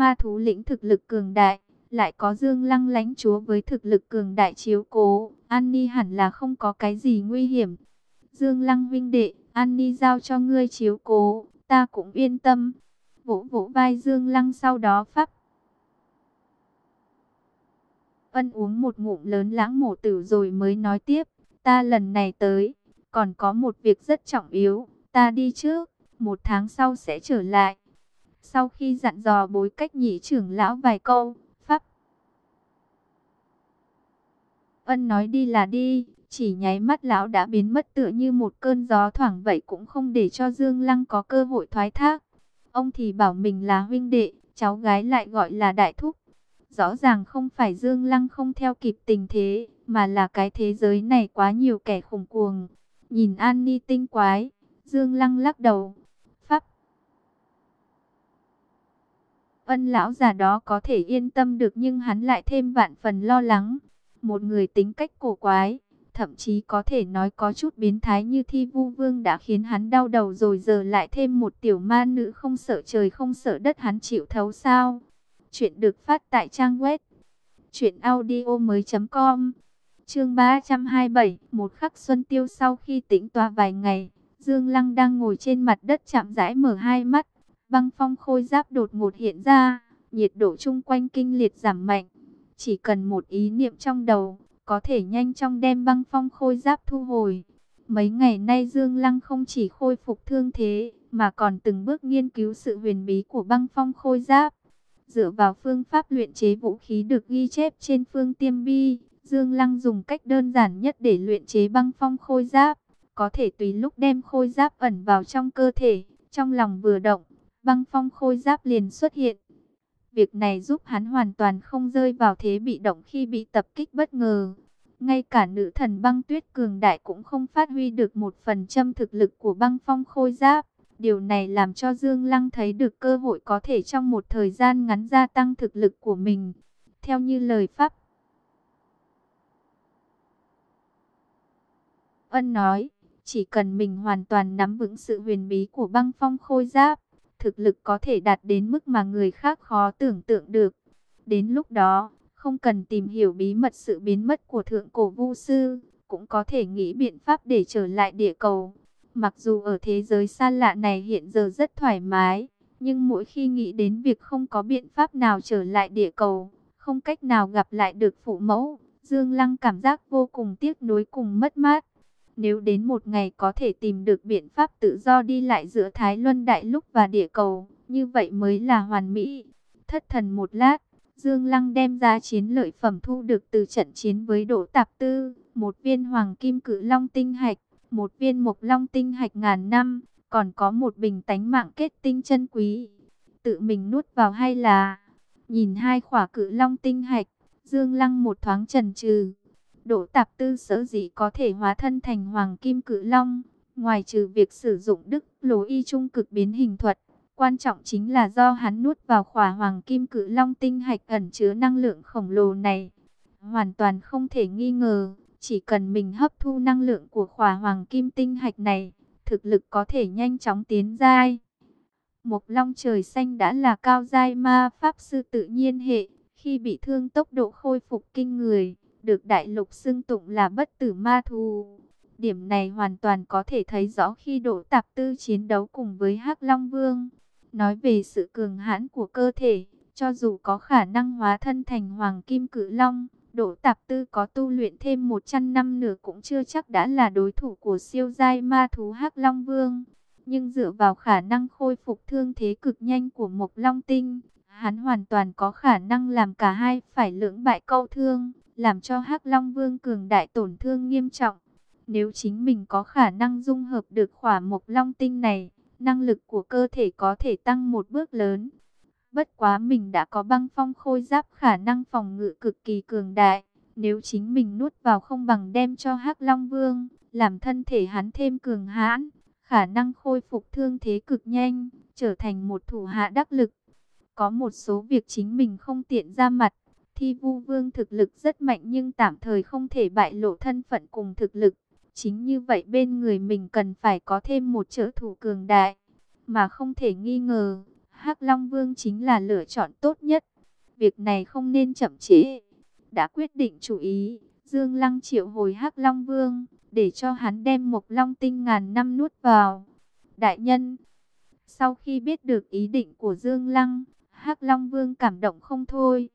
ma thú lĩnh thực lực cường đại, lại có Dương Lăng lãnh chúa với thực lực cường đại chiếu cố, An Ni hẳn là không có cái gì nguy hiểm. Dương Lăng vinh đệ, An Ni giao cho ngươi chiếu cố, ta cũng yên tâm. Vỗ vỗ vai Dương Lăng sau đó pháp. Ân uống một ngụm lớn lãng mổ tử rồi mới nói tiếp, ta lần này tới, còn có một việc rất trọng yếu, ta đi trước, một tháng sau sẽ trở lại. Sau khi dặn dò bối cách nhị trưởng lão vài câu, Pháp Ân nói đi là đi, chỉ nháy mắt lão đã biến mất tựa như một cơn gió thoảng vậy cũng không để cho Dương Lăng có cơ hội thoái thác. Ông thì bảo mình là huynh đệ, cháu gái lại gọi là đại thúc. Rõ ràng không phải Dương Lăng không theo kịp tình thế, mà là cái thế giới này quá nhiều kẻ khủng cuồng. Nhìn An Ni tinh quái, Dương Lăng lắc đầu. Pháp Ân lão già đó có thể yên tâm được nhưng hắn lại thêm vạn phần lo lắng. Một người tính cách cổ quái, thậm chí có thể nói có chút biến thái như thi vu vương đã khiến hắn đau đầu rồi giờ lại thêm một tiểu ma nữ không sợ trời không sợ đất hắn chịu thấu sao. Chuyện được phát tại trang web audio mới com Chương 327, một khắc xuân tiêu sau khi tĩnh tọa vài ngày, Dương Lăng đang ngồi trên mặt đất chạm rãi mở hai mắt, băng phong khôi giáp đột ngột hiện ra, nhiệt độ chung quanh kinh liệt giảm mạnh. Chỉ cần một ý niệm trong đầu, có thể nhanh chóng đem băng phong khôi giáp thu hồi. Mấy ngày nay Dương Lăng không chỉ khôi phục thương thế, mà còn từng bước nghiên cứu sự huyền bí của băng phong khôi giáp. Dựa vào phương pháp luyện chế vũ khí được ghi chép trên phương tiêm bi, Dương Lăng dùng cách đơn giản nhất để luyện chế băng phong khôi giáp. Có thể tùy lúc đem khôi giáp ẩn vào trong cơ thể, trong lòng vừa động, băng phong khôi giáp liền xuất hiện. Việc này giúp hắn hoàn toàn không rơi vào thế bị động khi bị tập kích bất ngờ. Ngay cả nữ thần băng tuyết cường đại cũng không phát huy được một phần trăm thực lực của băng phong khôi giáp. Điều này làm cho Dương Lăng thấy được cơ hội có thể trong một thời gian ngắn gia tăng thực lực của mình. Theo như lời Pháp Ân nói, chỉ cần mình hoàn toàn nắm vững sự huyền bí của băng phong khôi giáp, thực lực có thể đạt đến mức mà người khác khó tưởng tượng được. Đến lúc đó, không cần tìm hiểu bí mật sự biến mất của thượng cổ vu sư, cũng có thể nghĩ biện pháp để trở lại địa cầu. Mặc dù ở thế giới xa lạ này hiện giờ rất thoải mái, nhưng mỗi khi nghĩ đến việc không có biện pháp nào trở lại địa cầu, không cách nào gặp lại được phụ mẫu, Dương Lăng cảm giác vô cùng tiếc nuối cùng mất mát. Nếu đến một ngày có thể tìm được biện pháp tự do đi lại giữa Thái Luân Đại Lục và địa cầu, như vậy mới là hoàn mỹ. Thất thần một lát, Dương Lăng đem ra chiến lợi phẩm thu được từ trận chiến với Đỗ Tạp Tư, một viên hoàng kim cử long tinh hạch, một viên mộc long tinh hạch ngàn năm, còn có một bình tánh mạng kết tinh chân quý. Tự mình nuốt vào hay là... Nhìn hai khỏa cử long tinh hạch, Dương Lăng một thoáng trần trừ. Đỗ Tạp Tư sở dĩ có thể hóa thân thành hoàng kim cự long, ngoài trừ việc sử dụng đức lố y trung cực biến hình thuật, quan trọng chính là do hắn nuốt vào khỏa hoàng kim cự long tinh hạch ẩn chứa năng lượng khổng lồ này. Hoàn toàn không thể nghi ngờ, chỉ cần mình hấp thu năng lượng của khỏa hoàng kim tinh hạch này, thực lực có thể nhanh chóng tiến giai. Mộc long trời xanh đã là cao giai ma pháp sư tự nhiên hệ, khi bị thương tốc độ khôi phục kinh người, được đại lục xưng tụng là bất tử ma thú. Điểm này hoàn toàn có thể thấy rõ khi Đỗ Tạp Tư chiến đấu cùng với Hắc Long Vương. Nói về sự cường hãn của cơ thể, cho dù có khả năng hóa thân thành Hoàng Kim Cự Long, Đỗ Tạp Tư có tu luyện thêm 100 năm nữa cũng chưa chắc đã là đối thủ của siêu giai ma thú Hắc Long Vương. Nhưng dựa vào khả năng khôi phục thương thế cực nhanh của Mộc Long Tinh, hắn hoàn toàn có khả năng làm cả hai phải lưỡng bại câu thương, làm cho Hắc Long Vương cường đại tổn thương nghiêm trọng. Nếu chính mình có khả năng dung hợp được khỏa Mộc Long Tinh này, năng lực của cơ thể có thể tăng một bước lớn. Bất quá mình đã có băng phong khôi giáp khả năng phòng ngự cực kỳ cường đại. Nếu chính mình nuốt vào không bằng đem cho Hắc Long Vương, làm thân thể hắn thêm cường hãn, khả năng khôi phục thương thế cực nhanh, trở thành một thủ hạ đắc lực. Có một số việc chính mình không tiện ra mặt, thi vu vương thực lực rất mạnh nhưng tạm thời không thể bại lộ thân phận cùng thực lực. Chính như vậy bên người mình cần phải có thêm một trợ thủ cường đại, mà không thể nghi ngờ, Hắc Long Vương chính là lựa chọn tốt nhất. Việc này không nên chậm trễ. Đã quyết định chủ ý, Dương Lăng triệu hồi Hắc Long Vương, để cho hắn đem một long tinh ngàn năm nuốt vào. Đại nhân, sau khi biết được ý định của Dương Lăng, Hắc Long Vương cảm động không thôi.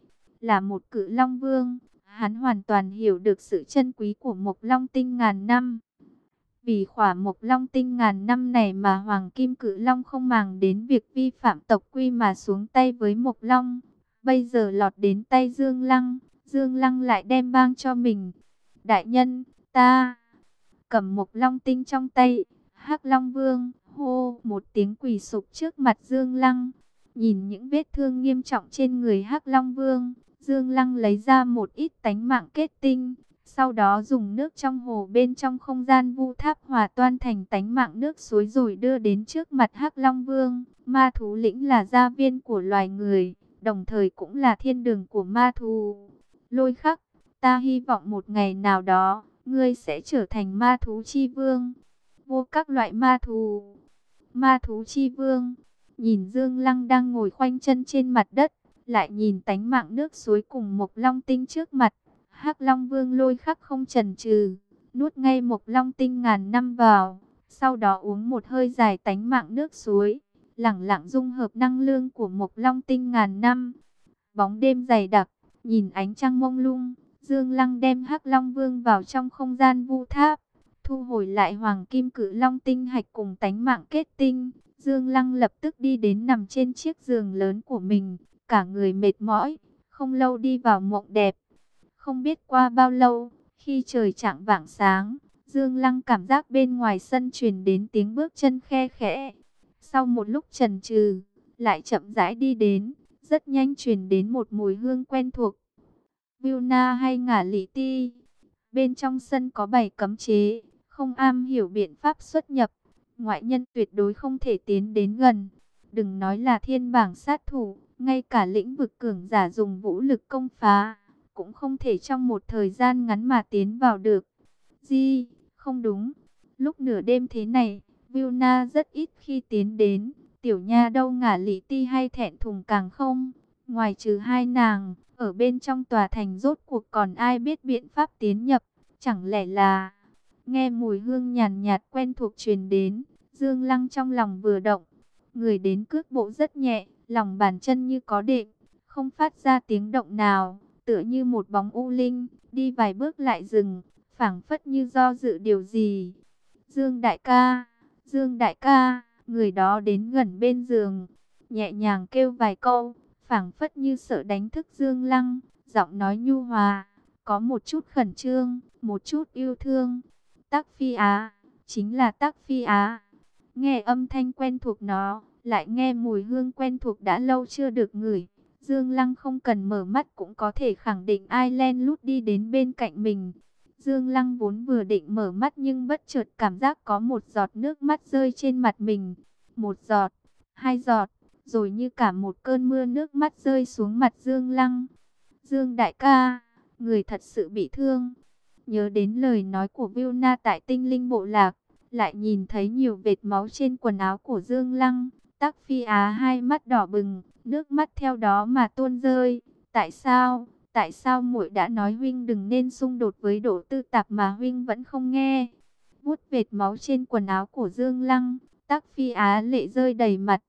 Là một cự Long Vương, hắn hoàn toàn hiểu được sự chân quý của một long tinh ngàn năm. Vì khỏa mộc long tinh ngàn năm này mà Hoàng Kim Cự Long không màng đến việc vi phạm tộc quy mà xuống tay với mộc long. Bây giờ lọt đến tay Dương Lăng, Dương Lăng lại đem bang cho mình. Đại nhân, ta cầm mộc long tinh trong tay, hắc Long Vương, hô một tiếng quỳ sụp trước mặt Dương Lăng. Nhìn những vết thương nghiêm trọng trên người hắc Long Vương, Dương Lăng lấy ra một ít tánh mạng kết tinh, sau đó dùng nước trong hồ bên trong không gian vu tháp hòa toan thành tánh mạng nước suối rồi đưa đến trước mặt Hắc Long Vương. Ma thú lĩnh là gia viên của loài người, đồng thời cũng là thiên đường của ma thú. Lôi khắc, ta hy vọng một ngày nào đó, ngươi sẽ trở thành ma thú chi vương. Vô các loại ma thú. Ma thú chi vương. Nhìn Dương Lăng đang ngồi khoanh chân trên mặt đất, lại nhìn tánh mạng nước suối cùng một long tinh trước mặt hắc Long Vương lôi khắc không chần chừ, nuốt ngay một long tinh ngàn năm vào, sau đó uống một hơi dài tánh mạng nước suối, lẳng lặng dung hợp năng lượng của một long tinh ngàn năm. Bóng đêm dày đặc, nhìn ánh trăng mông lung, Dương Lăng đem hắc Long Vương vào trong không gian vu tháp, thu hồi lại hoàng kim cự long tinh hạch cùng tánh mạng kết tinh. Dương Lăng lập tức đi đến nằm trên chiếc giường lớn của mình, cả người mệt mỏi, không lâu đi vào mộng đẹp. Không biết qua bao lâu, khi trời chạng vạng sáng, Dương Lăng cảm giác bên ngoài sân truyền đến tiếng bước chân khe khẽ. Sau một lúc trần trừ, lại chậm rãi đi đến, rất nhanh truyền đến một mùi hương quen thuộc. Vilna hay ngả lý ti. Bên trong sân có bảy cấm chế, không am hiểu biện pháp xuất nhập. Ngoại nhân tuyệt đối không thể tiến đến gần. Đừng nói là thiên bảng sát thủ, ngay cả lĩnh vực cường giả dùng vũ lực công phá cũng không thể trong một thời gian ngắn mà tiến vào được. Di, không đúng. Lúc nửa đêm thế này, Vilna rất ít khi tiến đến. Tiểu nha đâu ngả lý ti hay thẹn thùng càng không. Ngoài trừ hai nàng, ở bên trong tòa thành rốt cuộc còn ai biết biện pháp tiến nhập. Chẳng lẽ là... Nghe mùi hương nhàn nhạt quen thuộc truyền đến, Dương Lăng trong lòng vừa động. Người đến cước bộ rất nhẹ, lòng bàn chân như có đệm, không phát ra tiếng động nào tựa như một bóng u linh, đi vài bước lại dừng, phảng phất như do dự điều gì. Dương đại ca, Dương đại ca, người đó đến gần bên giường, nhẹ nhàng kêu vài câu, phảng phất như sợ đánh thức Dương Lăng, giọng nói nhu hòa, có một chút khẩn trương, một chút yêu thương. Tác Phi Á, chính là Tác Phi Á. Nghe âm thanh quen thuộc nó, lại nghe mùi hương quen thuộc đã lâu chưa được ngửi. Dương Lăng không cần mở mắt cũng có thể khẳng định ai len lút đi đến bên cạnh mình. Dương Lăng vốn vừa định mở mắt nhưng bất chợt cảm giác có một giọt nước mắt rơi trên mặt mình. Một giọt, hai giọt, rồi như cả một cơn mưa nước mắt rơi xuống mặt Dương Lăng. Dương đại ca, người thật sự bị thương. Nhớ đến lời nói của Vilna tại tinh linh bộ lạc, lại nhìn thấy nhiều vệt máu trên quần áo của Dương Lăng. Tắc Phi Á hai mắt đỏ bừng, nước mắt theo đó mà tuôn rơi. Tại sao? Tại sao muội đã nói huynh đừng nên xung đột với Đỗ Tư Tạp mà huynh vẫn không nghe? Vuốt vệt máu trên quần áo của Dương Lăng, Tắc Phi Á lệ rơi đầy mặt.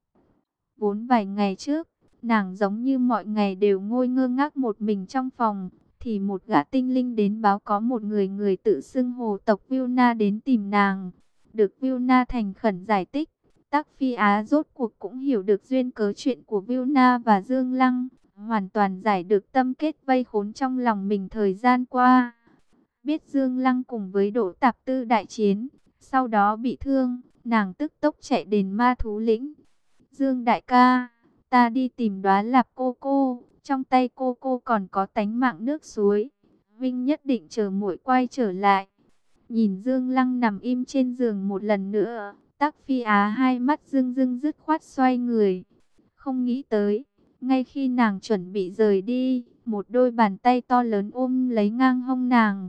Vốn vài ngày trước, nàng giống như mọi ngày đều ngồi ngơ ngác một mình trong phòng, thì một gã tinh linh đến báo có một người người tự xưng hồ tộc Vilna đến tìm nàng. Được Vilna thành khẩn giải thích, Tắc Phi Á rốt cuộc cũng hiểu được duyên cớ chuyện của Vilna và Dương Lăng, hoàn toàn giải được tâm kết vây khốn trong lòng mình thời gian qua. Biết Dương Lăng cùng với Đỗ Tạp Tư đại chiến, sau đó bị thương, nàng tức tốc chạy đến ma thú lĩnh. Dương đại ca, ta đi tìm đoá lạp cô cô, trong tay cô cô còn có tánh mạng nước suối. Vinh nhất định chờ muội quay trở lại. Nhìn Dương Lăng nằm im trên giường một lần nữa, Tắc Phi Á hai mắt rưng rưng dứt khoát xoay người. Không nghĩ tới, ngay khi nàng chuẩn bị rời đi, một đôi bàn tay to lớn ôm lấy ngang hông nàng.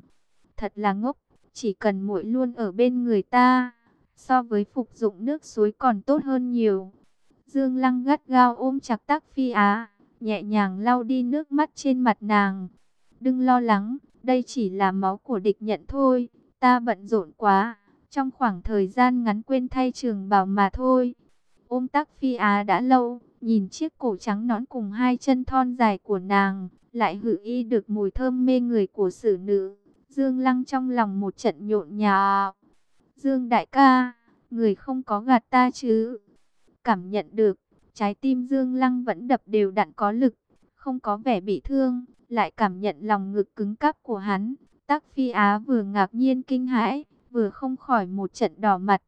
Thật là ngốc, chỉ cần muội luôn ở bên người ta, so với phục dụng nước suối còn tốt hơn nhiều. Dương Lăng gắt gao ôm chặt Tắc Phi Á, nhẹ nhàng lau đi nước mắt trên mặt nàng. Đừng lo lắng, đây chỉ là máu của địch nhận thôi, ta bận rộn quá, trong khoảng thời gian ngắn quên thay trường bảo mà thôi. Ôm Tắc Phi Á đã lâu, nhìn chiếc cổ trắng nõn cùng hai chân thon dài của nàng, lại hử y được mùi thơm mê người của sử nữ. Dương Lăng trong lòng một trận nhộn nhạo. Dương đại ca, người không có gạt ta chứ? Cảm nhận được, trái tim Dương Lăng vẫn đập đều đặn có lực, không có vẻ bị thương, lại cảm nhận lòng ngực cứng cáp của hắn. Tác Phi Á vừa ngạc nhiên kinh hãi, vừa không khỏi một trận đỏ mặt.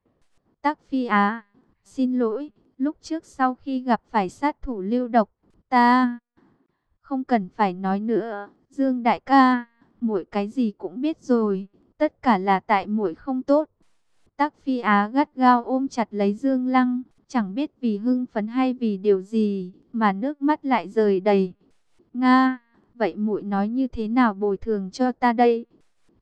Tắc Phi Á, xin lỗi, lúc trước sau khi gặp phải sát thủ lưu độc, ta không cần phải nói nữa, Dương đại ca, muội cái gì cũng biết rồi, tất cả là tại muội không tốt. Tắc Phi Á gắt gao ôm chặt lấy Dương Lăng, chẳng biết vì hưng phấn hay vì điều gì, mà nước mắt lại rời đầy. Nga, vậy muội nói như thế nào bồi thường cho ta đây?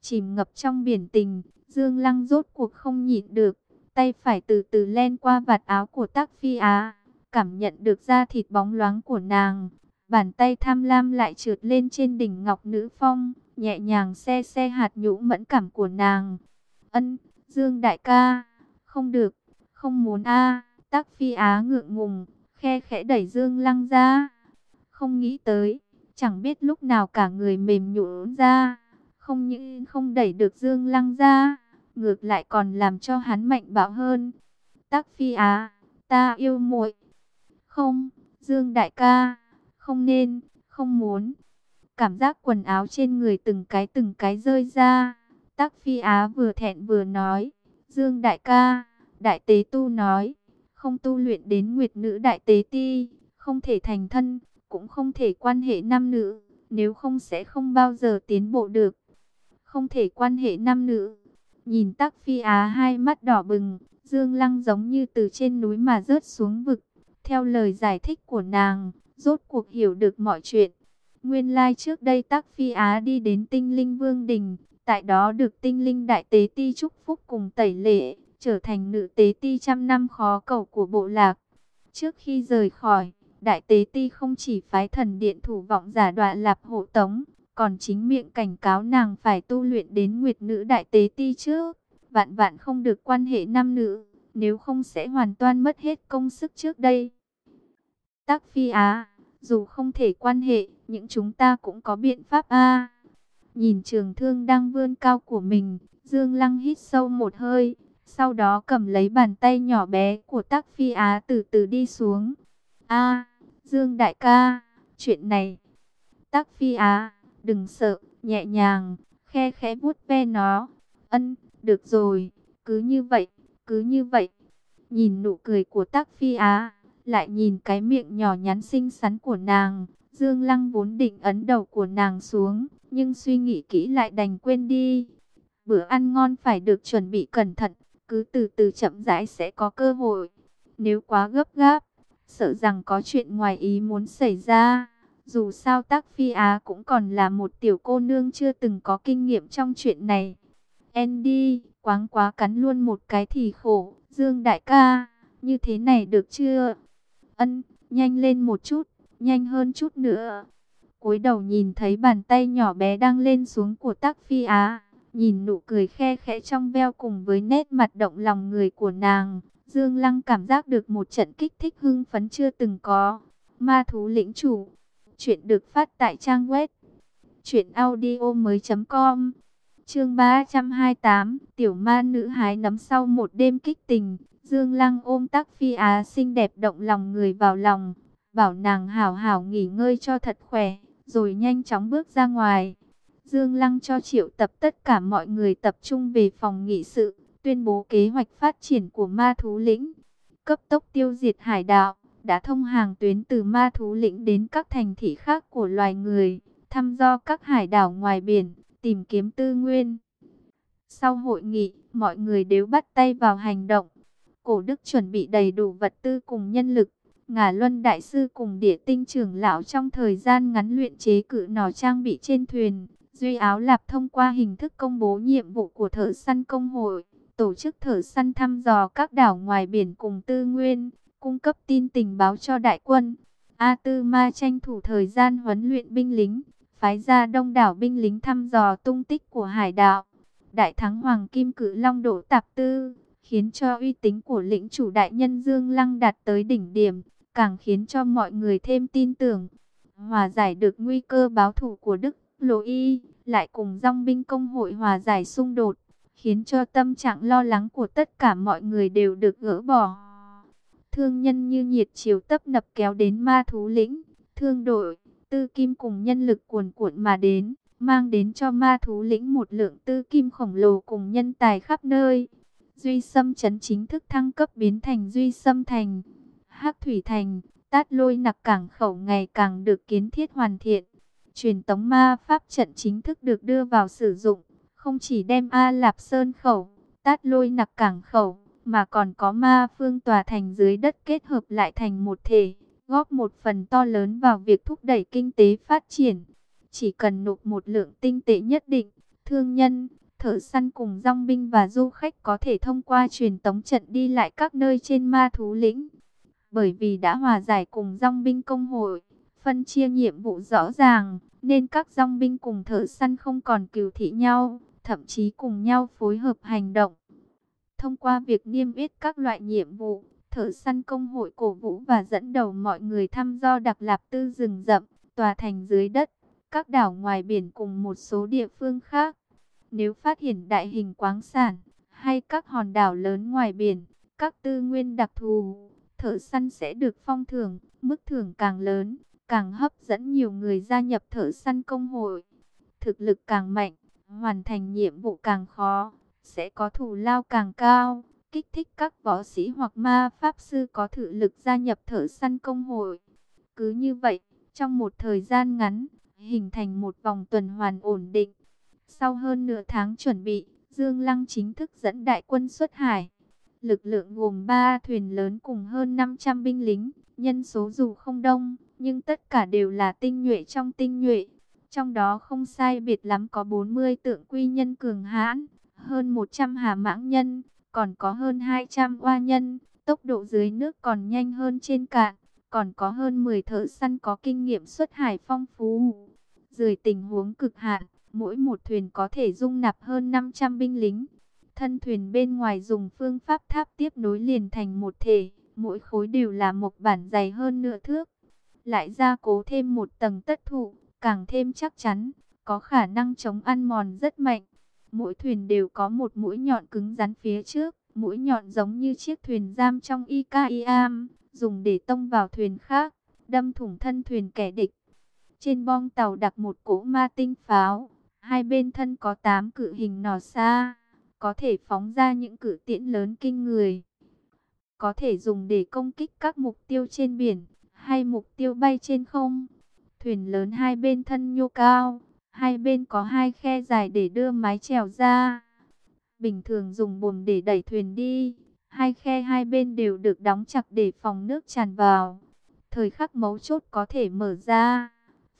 Chìm ngập trong biển tình, Dương Lăng rốt cuộc không nhịn được, tay phải từ từ len qua vạt áo của Tác Phi Á, cảm nhận được da thịt bóng loáng của nàng. Bàn tay tham lam lại trượt lên trên đỉnh ngọc nữ phong, nhẹ nhàng xe xe hạt nhũ mẫn cảm của nàng. Ân, Dương đại ca, không được, không muốn a. Tác Phi Á ngượng ngùng, khe khẽ đẩy Dương Lăng ra. Không nghĩ tới, chẳng biết lúc nào cả người mềm nhũn ra, không những không đẩy được Dương Lăng ra, ngược lại còn làm cho hắn mạnh bạo hơn. Tắc Phi Á, ta yêu muội. Không, Dương đại ca, không nên, không muốn. Cảm giác quần áo trên người từng cái từng cái rơi ra. Tắc Phi Á vừa thẹn vừa nói, Dương đại ca, đại tế tu nói, không tu luyện đến nguyệt nữ đại tế ti, không thể thành thân, cũng không thể quan hệ nam nữ, nếu không sẽ không bao giờ tiến bộ được. Không thể quan hệ nam nữ. Nhìn Tắc Phi Á hai mắt đỏ bừng, Dương Lăng giống như từ trên núi mà rớt xuống vực. Theo lời giải thích của nàng, rốt cuộc hiểu được mọi chuyện. Nguyên lai like trước đây Tắc Phi Á đi đến tinh linh vương đình, tại đó được tinh linh đại tế ti chúc phúc cùng tẩy lệ, trở thành nữ tế ti trăm năm khó cầu của bộ lạc. Trước khi rời khỏi, đại tế ti không chỉ phái thần điện thủ vọng giả đoạn lạp hộ tống, còn chính miệng cảnh cáo nàng phải tu luyện đến nguyệt nữ đại tế ti trước, vạn vạn không được quan hệ nam nữ, nếu không sẽ hoàn toàn mất hết công sức trước đây. Tác phi á, dù không thể quan hệ, những chúng ta cũng có biện pháp a. Nhìn trường thương đang vươn cao của mình, Dương Lăng hít sâu một hơi, sau đó cầm lấy bàn tay nhỏ bé của Tắc Phi Á từ từ đi xuống. A, Dương đại ca, chuyện này. Tắc Phi Á, đừng sợ, nhẹ nhàng, khe khẽ vuốt ve nó. Ân, được rồi, cứ như vậy, cứ như vậy. Nhìn nụ cười của Tắc Phi Á, lại nhìn cái miệng nhỏ nhắn xinh xắn của nàng. Dương Lăng vốn định ấn đầu của nàng xuống, nhưng suy nghĩ kỹ lại đành quên đi. Bữa ăn ngon phải được chuẩn bị cẩn thận, cứ từ từ chậm rãi sẽ có cơ hội. Nếu quá gấp gáp, sợ rằng có chuyện ngoài ý muốn xảy ra. Dù sao Tác Phi Á cũng còn là một tiểu cô nương chưa từng có kinh nghiệm trong chuyện này. Andy, quáng quá cắn luôn một cái thì khổ. Dương đại ca, như thế này được chưa? Ân, nhanh lên một chút, nhanh hơn chút nữa. cúi đầu nhìn thấy bàn tay nhỏ bé đang lên xuống của Tác Phi Á. Nhìn nụ cười khe khẽ trong veo cùng với nét mặt động lòng người của nàng, Dương Lăng cảm giác được một trận kích thích hưng phấn chưa từng có. Ma thú lĩnh chủ, chuyện được phát tại trang web truyệnaudiomoi.com. Chương 328, tiểu ma nữ hái nấm sau một đêm kích tình, Dương Lăng ôm Tắc Phi Á xinh đẹp động lòng người vào lòng, bảo nàng hảo hảo nghỉ ngơi cho thật khỏe, rồi nhanh chóng bước ra ngoài. Dương Lăng cho triệu tập tất cả mọi người tập trung về phòng nghị sự, tuyên bố kế hoạch phát triển của ma thú lĩnh. Cấp tốc tiêu diệt hải đạo, đã thông hàng tuyến từ ma thú lĩnh đến các thành thị khác của loài người, thăm dò các hải đảo ngoài biển, tìm kiếm tư nguyên. Sau hội nghị, mọi người đều bắt tay vào hành động. Cổ đức chuẩn bị đầy đủ vật tư cùng nhân lực. Ngà Luân Đại Sư cùng địa tinh trưởng lão trong thời gian ngắn luyện chế cự nỏ trang bị trên thuyền, Duy Áo Lạp thông qua hình thức công bố nhiệm vụ của thợ săn công hội, tổ chức thợ săn thăm dò các đảo ngoài biển cùng tư nguyên, cung cấp tin tình báo cho đại quân. A Tư Ma tranh thủ thời gian huấn luyện binh lính, phái ra đông đảo binh lính thăm dò tung tích của hải đạo. Đại thắng Hoàng Kim Cử Long Đỗ Tạp Tư, khiến cho uy tín của lĩnh chủ đại nhân Dương Lăng đạt tới đỉnh điểm, càng khiến cho mọi người thêm tin tưởng. Hòa giải được nguy cơ báo thủ của Đức Lô Y, lại cùng dòng binh công hội hòa giải xung đột, khiến cho tâm trạng lo lắng của tất cả mọi người đều được gỡ bỏ. Thương nhân như nhiệt chiều tấp nập kéo đến ma thú lĩnh, thương đội, tư kim cùng nhân lực cuồn cuộn mà đến, mang đến cho ma thú lĩnh một lượng tư kim khổng lồ cùng nhân tài khắp nơi. Duy Sâm Trấn chính thức thăng cấp biến thành Duy Sâm Thành, Hắc Thủy Thành, Tát Lôi Nặc Cảng Khẩu ngày càng được kiến thiết hoàn thiện. Truyền tống ma pháp trận chính thức được đưa vào sử dụng, không chỉ đem A Lạp Sơn Khẩu, Tát Lôi Nặc Cảng Khẩu, mà còn có ma phương tòa thành dưới đất kết hợp lại thành một thể, góp một phần to lớn vào việc thúc đẩy kinh tế phát triển. Chỉ cần nộp một lượng tinh tệ nhất định, thương nhân, thợ săn cùng rong binh và du khách có thể thông qua truyền tống trận đi lại các nơi trên ma thú lĩnh. Bởi vì đã hòa giải cùng rong binh công hội, phân chia nhiệm vụ rõ ràng, nên các rong binh cùng thợ săn không còn cừu thị nhau, thậm chí cùng nhau phối hợp hành động. Thông qua việc niêm yết các loại nhiệm vụ, thợ săn công hội cổ vũ và dẫn đầu mọi người thăm do đặc lạp tư rừng rậm, tòa thành dưới đất, các đảo ngoài biển cùng một số địa phương khác. Nếu phát hiện đại hình quáng sản hay các hòn đảo lớn ngoài biển, các tư nguyên đặc thù, thợ săn sẽ được phong thưởng, mức thưởng càng lớn, càng hấp dẫn nhiều người gia nhập thợ săn công hội. Thực lực càng mạnh, hoàn thành nhiệm vụ càng khó, sẽ có thù lao càng cao, kích thích các võ sĩ hoặc ma pháp sư có thử lực gia nhập thợ săn công hội. Cứ như vậy, trong một thời gian ngắn, hình thành một vòng tuần hoàn ổn định. Sau hơn nửa tháng chuẩn bị, Dương Lăng chính thức dẫn đại quân xuất hải. Lực lượng gồm 3 thuyền lớn cùng hơn 500 binh lính, nhân số dù không đông, nhưng tất cả đều là tinh nhuệ trong tinh nhuệ. Trong đó không sai biệt lắm có 40 tượng quy nhân cường hãn, hơn 100 hà mãng nhân, còn có hơn 200 oa nhân, tốc độ dưới nước còn nhanh hơn trên cạn, còn có hơn 10 thợ săn có kinh nghiệm xuất hải phong phú. Dưới tình huống cực hạn, mỗi một thuyền có thể dung nạp hơn 500 binh lính. Thân thuyền bên ngoài dùng phương pháp tháp tiếp nối liền thành một thể, mỗi khối đều là một bản dày hơn nửa thước. Lại gia cố thêm một tầng tất thụ, càng thêm chắc chắn, có khả năng chống ăn mòn rất mạnh. Mỗi thuyền đều có một mũi nhọn cứng rắn phía trước, mũi nhọn giống như chiếc thuyền giam trong Ikaiam, dùng để tông vào thuyền khác, đâm thủng thân thuyền kẻ địch. Trên bong tàu đặt một cỗ ma tinh pháo, hai bên thân có 8 cự hình nỏ xa, có thể phóng ra những cự tiễn lớn kinh người. Có thể dùng để công kích các mục tiêu trên biển, hay mục tiêu bay trên không. Thuyền lớn hai bên thân nhô cao, Hai bên có hai khe dài để đưa mái chèo ra. Bình thường dùng bùm để đẩy thuyền đi. Hai khe hai bên đều được đóng chặt để phòng nước tràn vào. Thời khắc mấu chốt có thể mở ra.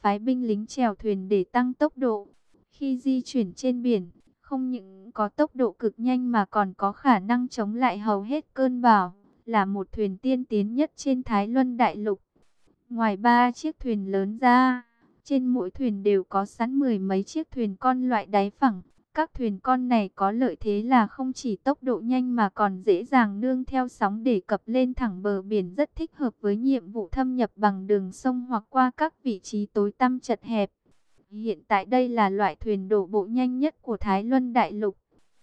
Phái binh lính chèo thuyền để tăng tốc độ. Khi di chuyển trên biển, không những có tốc độ cực nhanh mà còn có khả năng chống lại hầu hết cơn bão. Là một thuyền tiên tiến nhất trên Thái Luân Đại Lục. Ngoài ba chiếc thuyền lớn ra, trên mỗi thuyền đều có sẵn mười mấy chiếc thuyền con loại đáy phẳng. Các thuyền con này có lợi thế là không chỉ tốc độ nhanh mà còn dễ dàng nương theo sóng để cập lên thẳng bờ biển rất thích hợp với nhiệm vụ thâm nhập bằng đường sông hoặc qua các vị trí tối tăm chật hẹp. Hiện tại đây là loại thuyền đổ bộ nhanh nhất của Thái Luân Đại Lục.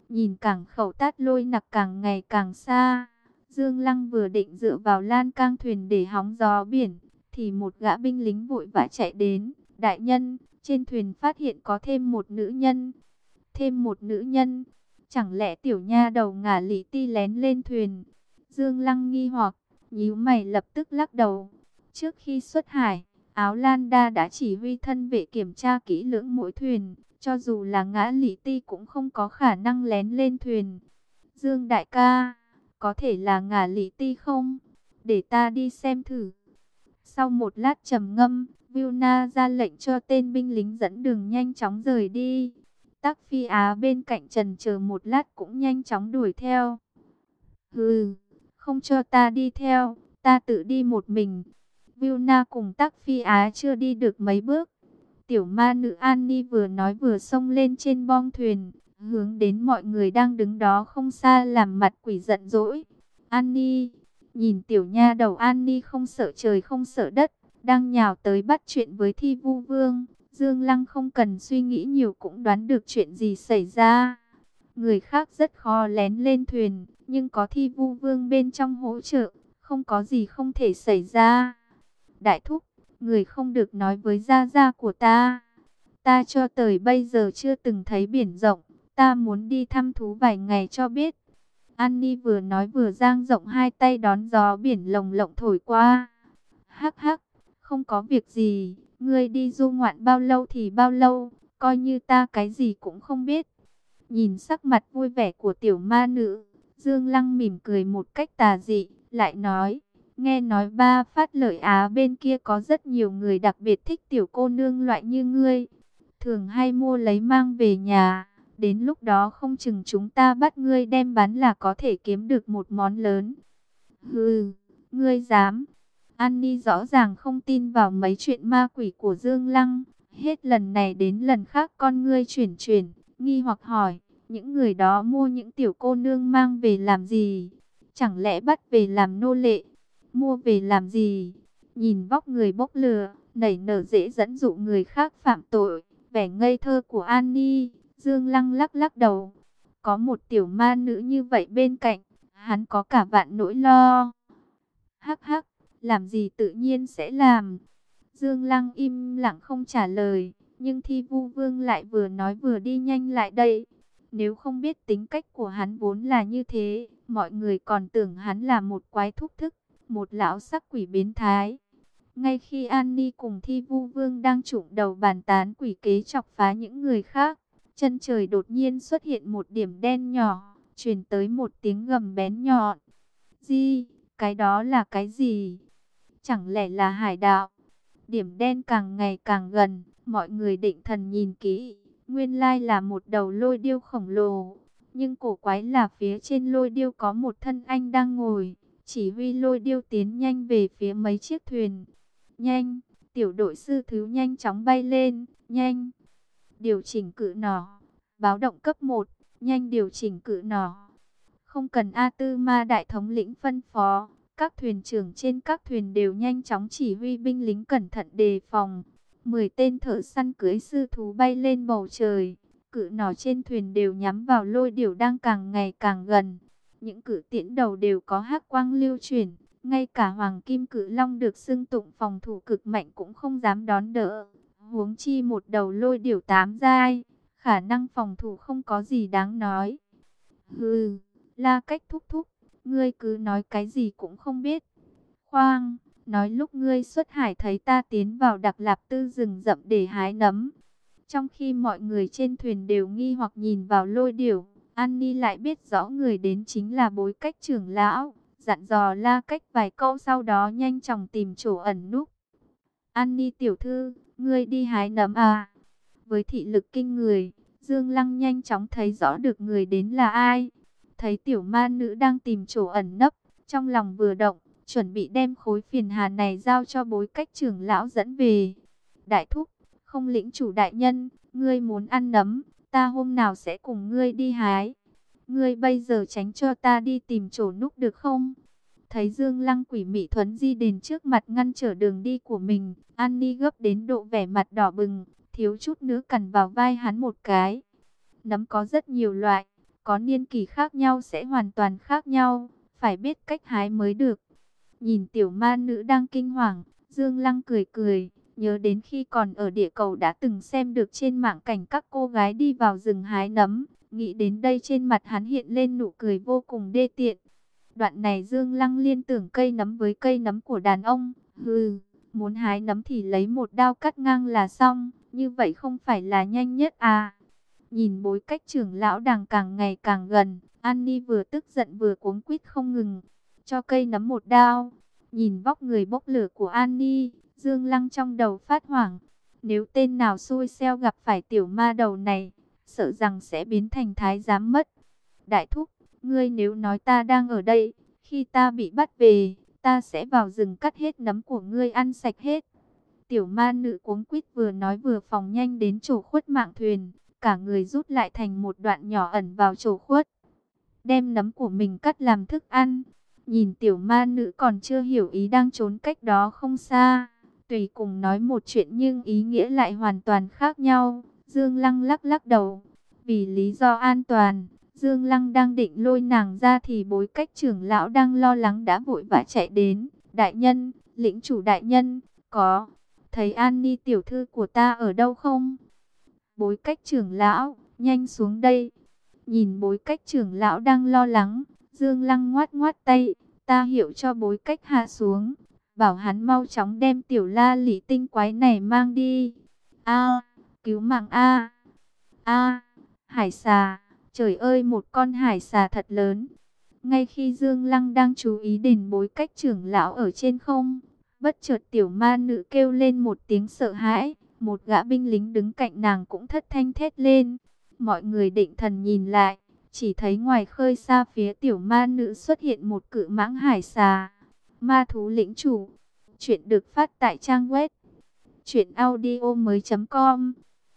Nhìn cảng khẩu tát lôi nặc càng ngày càng xa. Dương Lăng vừa định dựa vào lan cang thuyền để hóng gió biển, thì một gã binh lính vội vã chạy đến. Đại nhân, trên thuyền phát hiện có thêm một nữ nhân. Thêm một nữ nhân. Chẳng lẽ tiểu nha đầu ngả lý ti lén lên thuyền? Dương Lăng nghi hoặc, nhíu mày lập tức lắc đầu. Trước khi xuất hải, Áo Lan Đa đã chỉ huy thân vệ kiểm tra kỹ lưỡng mỗi thuyền. Cho dù là ngã lý ti cũng không có khả năng lén lên thuyền. Dương đại ca, có thể là ngả lý ti không? Để ta đi xem thử. Sau một lát trầm ngâm, Vilna ra lệnh cho tên binh lính dẫn đường nhanh chóng rời đi. Tắc Phi Á bên cạnh trần chờ một lát cũng nhanh chóng đuổi theo. Hừ, không cho ta đi theo, ta tự đi một mình. Vilna cùng Tắc Phi Á chưa đi được mấy bước. Tiểu ma nữ Annie vừa nói vừa xông lên trên bong thuyền, hướng đến mọi người đang đứng đó không xa làm mặt quỷ giận dỗi. Annie, nhìn tiểu nha đầu Annie không sợ trời không sợ đất, đang nhào tới bắt chuyện với thi vu vương. Dương Lăng không cần suy nghĩ nhiều cũng đoán được chuyện gì xảy ra. Người khác rất khó lén lên thuyền, nhưng có thi vu vương bên trong hỗ trợ, không có gì không thể xảy ra. Đại thúc, người không được nói với gia gia của ta. Ta cho tới bây giờ chưa từng thấy biển rộng, ta muốn đi thăm thú vài ngày cho biết. Annie vừa nói vừa giang rộng hai tay đón gió biển lồng lộng thổi qua. Hắc hắc, không có việc gì, ngươi đi du ngoạn bao lâu thì bao lâu, coi như ta cái gì cũng không biết. Nhìn sắc mặt vui vẻ của tiểu ma nữ, Dương Lăng mỉm cười một cách tà dị, lại nói, nghe nói ba phát lợi Á bên kia có rất nhiều người đặc biệt thích tiểu cô nương loại như ngươi, thường hay mua lấy mang về nhà. Đến lúc đó không chừng chúng ta bắt ngươi đem bán là có thể kiếm được một món lớn. Hừ, ngươi dám. Annie rõ ràng không tin vào mấy chuyện ma quỷ của Dương Lăng. Hết lần này đến lần khác con ngươi chuyển chuyển, nghi hoặc hỏi, những người đó mua những tiểu cô nương mang về làm gì? Chẳng lẽ bắt về làm nô lệ? Mua về làm gì? Nhìn vóc người bốc lừa, nảy nở dễ dẫn dụ người khác phạm tội. Vẻ ngây thơ của Annie, Dương Lăng lắc lắc đầu. Có một tiểu ma nữ như vậy bên cạnh, hắn có cả vạn nỗi lo. Hắc hắc, làm gì tự nhiên sẽ làm. Dương Lăng im lặng không trả lời, nhưng Thi Vu Vương lại vừa nói vừa đi nhanh lại đây. Nếu không biết tính cách của hắn vốn là như thế, mọi người còn tưởng hắn là một quái thúc thức, một lão sắc quỷ biến thái. Ngay khi Annie cùng Thi Vu Vương đang trụng đầu bàn tán quỷ kế chọc phá những người khác, chân trời đột nhiên xuất hiện một điểm đen nhỏ, truyền tới một tiếng gầm bén nhọn. Di, cái đó là cái gì? Chẳng lẽ là hải đạo? Điểm đen càng ngày càng gần, mọi người định thần nhìn kỹ, nguyên lai là một đầu lôi điêu khổng lồ. Nhưng cổ quái là phía trên lôi điêu có một thân anh đang ngồi, chỉ huy lôi điêu tiến nhanh về phía mấy chiếc thuyền. Nhanh, tiểu đội sư thứ nhanh chóng bay lên, nhanh. Điều chỉnh cự nỏ, báo động cấp 1, nhanh điều chỉnh cự nỏ. Không cần A Tư Ma đại thống lĩnh phân phó, các thuyền trưởng trên các thuyền đều nhanh chóng chỉ huy binh lính cẩn thận đề phòng. Mười tên thợ săn cưới sư thú bay lên bầu trời, cự nỏ trên thuyền đều nhắm vào lôi điểu đang càng ngày càng gần. Những cự tiễn đầu đều có hắc quang lưu chuyển, ngay cả hoàng kim cự long được xưng tụng phòng thủ cực mạnh cũng không dám đón đỡ. Huống chi một đầu lôi điểu tám dai, khả năng phòng thủ không có gì đáng nói. Hừ, la cách thúc thúc, ngươi cứ nói cái gì cũng không biết. Khoang, nói lúc ngươi xuất hải thấy ta tiến vào đặc lạp tư rừng rậm để hái nấm. Trong khi mọi người trên thuyền đều nghi hoặc nhìn vào lôi điểu, Annie lại biết rõ người đến chính là bối cách trưởng lão, dặn dò la cách vài câu sau đó nhanh chóng tìm chỗ ẩn núp. Annie tiểu thư, ngươi đi hái nấm à? Với thị lực kinh người, Dương Lăng nhanh chóng thấy rõ được người đến là ai. Thấy tiểu ma nữ đang tìm chỗ ẩn nấp, trong lòng vừa động, chuẩn bị đem khối phiền hà này giao cho bối cách trưởng lão dẫn về. Đại thúc, không lĩnh chủ đại nhân, ngươi muốn ăn nấm, ta hôm nào sẽ cùng ngươi đi hái. Ngươi bây giờ tránh cho ta đi tìm chỗ núp được không? Thấy Dương Lăng quỷ mị thuấn di đến trước mặt ngăn trở đường đi của mình, an ni gấp đến độ vẻ mặt đỏ bừng, thiếu chút nữa cằn vào vai hắn một cái. Nấm có rất nhiều loại, có niên kỳ khác nhau sẽ hoàn toàn khác nhau, phải biết cách hái mới được. Nhìn tiểu ma nữ đang kinh hoàng, Dương Lăng cười cười, nhớ đến khi còn ở địa cầu đã từng xem được trên mạng cảnh các cô gái đi vào rừng hái nấm, nghĩ đến đây trên mặt hắn hiện lên nụ cười vô cùng đê tiện. Đoạn này Dương Lăng liên tưởng cây nấm với cây nấm của đàn ông, hừ, muốn hái nấm thì lấy một đao cắt ngang là xong, như vậy không phải là nhanh nhất à. Nhìn bối cách trưởng lão đằng càng ngày càng gần, Annie vừa tức giận vừa cuống quýt không ngừng, cho cây nấm một đao. Nhìn vóc người bốc lửa của Annie, Dương Lăng trong đầu phát hoảng. Nếu tên nào xui xeo gặp phải tiểu ma đầu này, sợ rằng sẽ biến thành thái giám mất. Đại thúc, ngươi nếu nói ta đang ở đây, khi ta bị bắt về, ta sẽ vào rừng cắt hết nấm của ngươi ăn sạch hết. Tiểu ma nữ cuống quýt vừa nói vừa phòng nhanh đến chỗ khuất mạng thuyền, cả người rút lại thành một đoạn nhỏ ẩn vào chỗ khuất. Đem nấm của mình cắt làm thức ăn. Nhìn tiểu ma nữ còn chưa hiểu ý đang trốn cách đó không xa. Tùy cùng nói một chuyện nhưng ý nghĩa lại hoàn toàn khác nhau. Dương Lăng lắc lắc đầu. Vì lý do an toàn, Dương Lăng đang định lôi nàng ra thì bối cách trưởng lão đang lo lắng đã vội vã chạy đến. Đại nhân, lĩnh chủ đại nhân, có, thấy An Ni tiểu thư của ta ở đâu không? Bối cách trưởng lão, nhanh xuống đây. Nhìn bối cách trưởng lão đang lo lắng, Dương Lăng ngoát ngoát tay, ta hiểu cho bối cách hạ xuống. Bảo hắn mau chóng đem tiểu la lý tinh quái này mang đi. A, cứu mạng A. A, hải xà, trời ơi một con hải xà thật lớn. Ngay khi Dương Lăng đang chú ý đến bối cách trưởng lão ở trên không, bất chợt tiểu ma nữ kêu lên một tiếng sợ hãi, một gã binh lính đứng cạnh nàng cũng thất thanh thét lên. Mọi người định thần nhìn lại, chỉ thấy ngoài khơi xa phía tiểu ma nữ xuất hiện một cự mãng hải xà. Ma thú lĩnh chủ. Chuyện được phát tại trang web. truyệnaudio mới.com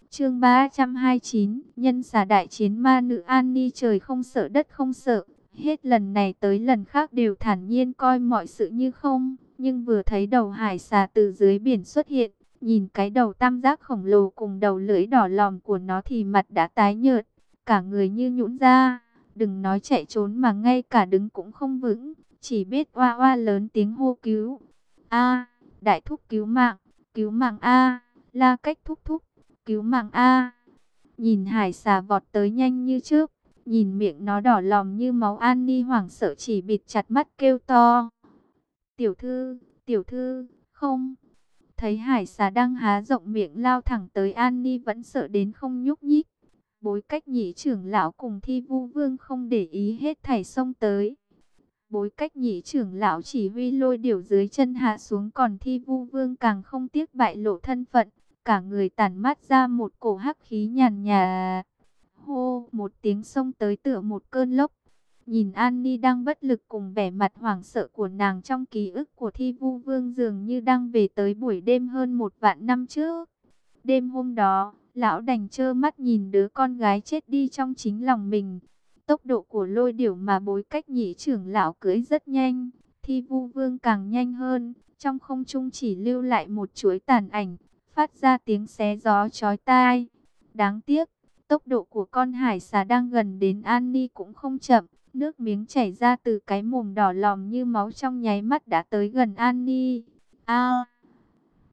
Chương 329. Nhân xà đại chiến ma nữ an ni trời không sợ đất không sợ. Hết lần này tới lần khác đều thản nhiên coi mọi sự như không. Nhưng vừa thấy đầu hải xà từ dưới biển xuất hiện. Nhìn cái đầu tam giác khổng lồ cùng đầu lưỡi đỏ lòm của nó thì mặt đã tái nhợt cả người như nhũn ra, đừng nói chạy trốn mà ngay cả đứng cũng không vững, chỉ biết oa oa lớn tiếng hô cứu. A, đại thúc cứu mạng, cứu mạng A, la cách thúc thúc, cứu mạng A. Nhìn hải xà vọt tới nhanh như trước, nhìn miệng nó đỏ lòm như máu An Ni hoảng sợ chỉ bịt chặt mắt kêu to. Tiểu thư, tiểu thư, không. Thấy hải xà đang há rộng miệng lao thẳng tới An Ni vẫn sợ đến không nhúc nhích. Bối cách nhị trưởng lão cùng thi vu vương không để ý hết thảy sông tới. Bối cách nhị trưởng lão chỉ huy lôi điểu dưới chân hạ xuống còn thi vu vương càng không tiếc bại lộ thân phận. Cả người tản mát ra một cổ hắc khí nhàn nhà. Hô, một tiếng sông tới tựa một cơn lốc. Nhìn An Ni đang bất lực cùng vẻ mặt hoảng sợ của nàng trong ký ức của thi vu vương dường như đang về tới buổi đêm hơn một vạn năm trước. Đêm hôm đó, lão đành trơ mắt nhìn đứa con gái chết đi trong chính lòng mình. Tốc độ của lôi điểu mà bối cách nhị trưởng lão cưới rất nhanh, thi vu vương càng nhanh hơn, trong không trung chỉ lưu lại một chuỗi tàn ảnh, phát ra tiếng xé gió chói tai. Đáng tiếc, tốc độ của con hải xà đang gần đến An Ni cũng không chậm, nước miếng chảy ra từ cái mồm đỏ lòm như máu trong nháy mắt đã tới gần Annie. Ni. A!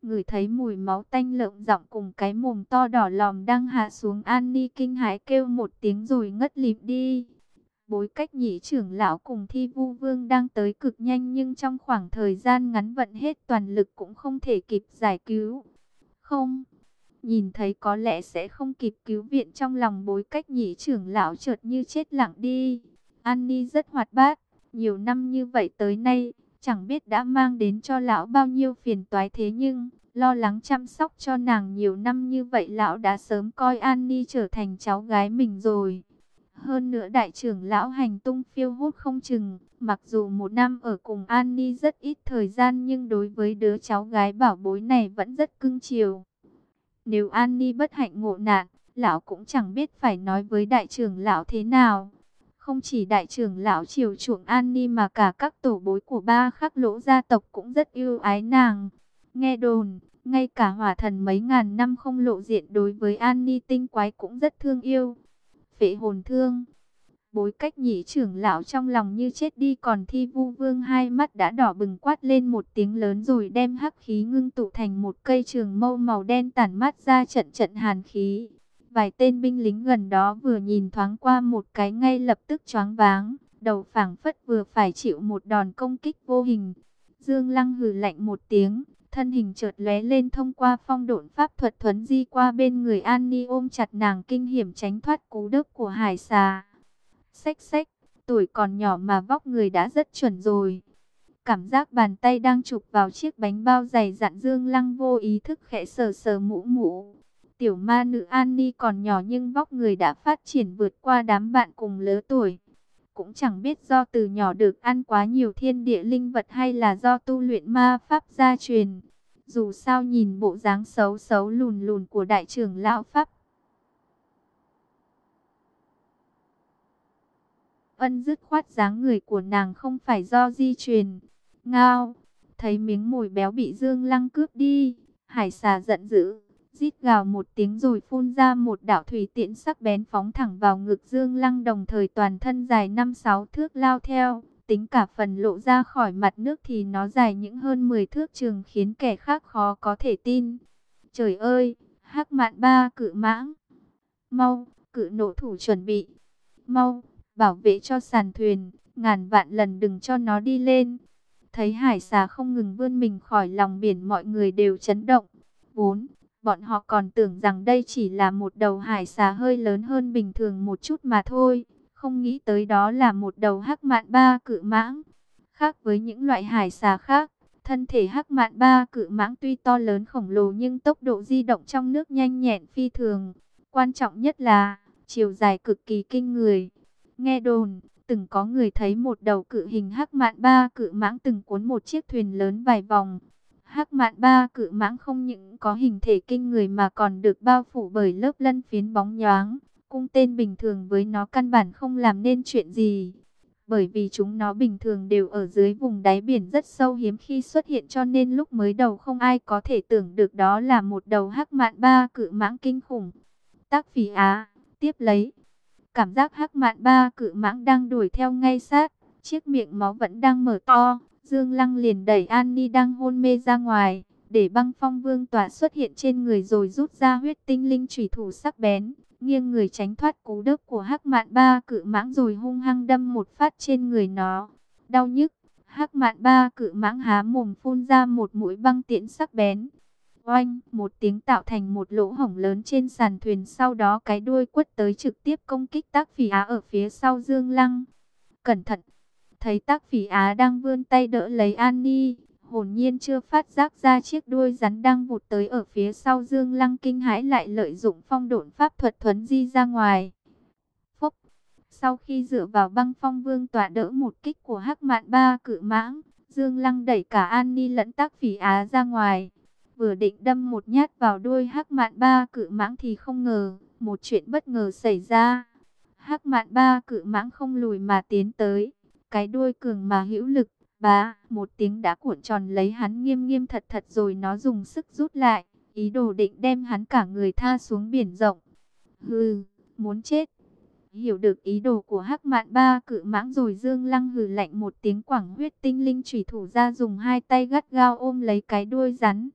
ngửi thấy mùi máu tanh lợm giọng cùng cái mồm to đỏ lòm đang hạ xuống Annie kinh hãi kêu một tiếng rồi ngất lịm đi. Bối cách nhị trưởng lão cùng thi vu vương đang tới cực nhanh nhưng trong khoảng thời gian ngắn vận hết toàn lực cũng không thể kịp giải cứu. Không, nhìn thấy có lẽ sẽ không kịp cứu viện trong lòng bối cách nhị trưởng lão chợt như chết lặng đi. An Ni rất hoạt bát, nhiều năm như vậy tới nay Chẳng biết đã mang đến cho lão bao nhiêu phiền toái thế nhưng, lo lắng chăm sóc cho nàng nhiều năm như vậy lão đã sớm coi An Ni trở thành cháu gái mình rồi. Hơn nữa đại trưởng lão hành tung phiêu hốt không chừng, mặc dù một năm ở cùng An Ni rất ít thời gian nhưng đối với đứa cháu gái bảo bối này vẫn rất cưng chiều. Nếu An Ni bất hạnh ngộ nạn, lão cũng chẳng biết phải nói với đại trưởng lão thế nào. Không chỉ đại trưởng lão triều chuộng An Ni mà cả các tổ bối của ba khắc lỗ gia tộc cũng rất yêu ái nàng. Nghe đồn, ngay cả hỏa thần mấy ngàn năm không lộ diện đối với An Ni tinh quái cũng rất thương yêu. Phệ hồn thương. Bối cách nhị trưởng lão trong lòng như chết đi còn thi vu vương hai mắt đã đỏ bừng quát lên một tiếng lớn rồi đem hắc khí ngưng tụ thành một cây trường mâu màu đen tản mát ra trận trận hàn khí. Vài tên binh lính gần đó vừa nhìn thoáng qua một cái ngay lập tức choáng váng, đầu phảng phất vừa phải chịu một đòn công kích vô hình. Dương Lăng hừ lạnh một tiếng, thân hình chợt lóe lên thông qua phong độn pháp thuật thuấn di qua bên người An Ni ôm chặt nàng kinh hiểm tránh thoát cú đớp của hải xà. Xách xách, tuổi còn nhỏ mà vóc người đã rất chuẩn rồi. Cảm giác bàn tay đang chụp vào chiếc bánh bao dày dặn Dương Lăng vô ý thức khẽ sờ sờ mũ mũ. Tiểu ma nữ Annie còn nhỏ nhưng vóc người đã phát triển vượt qua đám bạn cùng lứa tuổi. Cũng chẳng biết do từ nhỏ được ăn quá nhiều thiên địa linh vật hay là do tu luyện ma pháp gia truyền. Dù sao nhìn bộ dáng xấu xấu lùn lùn của đại trưởng lão Pháp. Ân dứt khoát dáng người của nàng không phải do di truyền. Ngao, thấy miếng mồi béo bị Dương Lăng cướp đi, hải xà giận dữ, rít gào một tiếng rồi phun ra một đạo thủy tiễn sắc bén phóng thẳng vào ngực Dương Lăng đồng thời toàn thân dài 5-6 thước lao theo. Tính cả phần lộ ra khỏi mặt nước thì nó dài những hơn 10 thước trường khiến kẻ khác khó có thể tin. Trời ơi, hắc mạn ba cự mãng. Mau, cự nổ thủ chuẩn bị. Mau, bảo vệ cho sàn thuyền, ngàn vạn lần đừng cho nó đi lên. Thấy hải xà không ngừng vươn mình khỏi lòng biển mọi người đều chấn động. Vốn, bọn họ còn tưởng rằng đây chỉ là một đầu hải xà hơi lớn hơn bình thường một chút mà thôi. Không nghĩ tới đó là một đầu hắc mạn ba cự mãng. Khác với những loại hải xà khác, thân thể hắc mạn ba cự mãng tuy to lớn khổng lồ nhưng tốc độ di động trong nước nhanh nhẹn phi thường. Quan trọng nhất là chiều dài cực kỳ kinh người. Nghe đồn, từng có người thấy một đầu cự hình hắc mạn ba cự mãng từng cuốn một chiếc thuyền lớn vài vòng. Hắc mạn ba cự mãng không những có hình thể kinh người mà còn được bao phủ bởi lớp lân phiến bóng nhoáng. Cung tên bình thường với nó căn bản không làm nên chuyện gì. Bởi vì chúng nó bình thường đều ở dưới vùng đáy biển rất sâu hiếm khi xuất hiện cho nên lúc mới đầu không ai có thể tưởng được đó là một đầu hắc mạn ba cự mãng kinh khủng. Tác phỉ á, tiếp lấy. Cảm giác hắc mạn ba cự mãng đang đuổi theo ngay sát, chiếc miệng máu vẫn đang mở to. Dương Lăng liền đẩy An Ni đang hôn mê ra ngoài, để băng phong vương tỏa xuất hiện trên người rồi rút ra huyết tinh linh chủy thủ sắc bén, nghiêng người tránh thoát cú đớp của hắc mạn ba cự mãng rồi hung hăng đâm một phát trên người nó. Đau nhức, hắc mạn ba cự mãng há mồm phun ra một mũi băng tiễn sắc bén. Oanh, một tiếng tạo thành một lỗ hổng lớn trên sàn thuyền sau đó cái đuôi quất tới trực tiếp công kích tác phỉ á ở phía sau Dương Lăng. Cẩn thận! Thấy tác phỉ á đang vươn tay đỡ lấy An Ni, hồn nhiên chưa phát giác ra chiếc đuôi rắn đang vụt tới ở phía sau Dương Lăng kinh hãi lại lợi dụng phong độn pháp thuật thuấn di ra ngoài. Phúc! Sau khi dựa vào băng phong vương tỏa đỡ một kích của hắc mạn ba cự mãng, Dương Lăng đẩy cả An Ni lẫn tác phỉ á ra ngoài. Vừa định đâm một nhát vào đuôi hắc mạn ba cự mãng thì không ngờ, một chuyện bất ngờ xảy ra. Hắc mạn ba cự mãng không lùi mà tiến tới, cái đuôi cường mà hữu lực, bá, một tiếng đã cuộn tròn lấy hắn nghiêm nghiêm thật thật rồi nó dùng sức rút lại, ý đồ định đem hắn cả người tha xuống biển rộng. Hừ, muốn chết. Hiểu được ý đồ của hắc mạn ba cự mãng rồi Dương Lăng hừ lạnh một tiếng quảng huyết tinh linh chủy thủ ra dùng hai tay gắt gao ôm lấy cái đuôi rắn.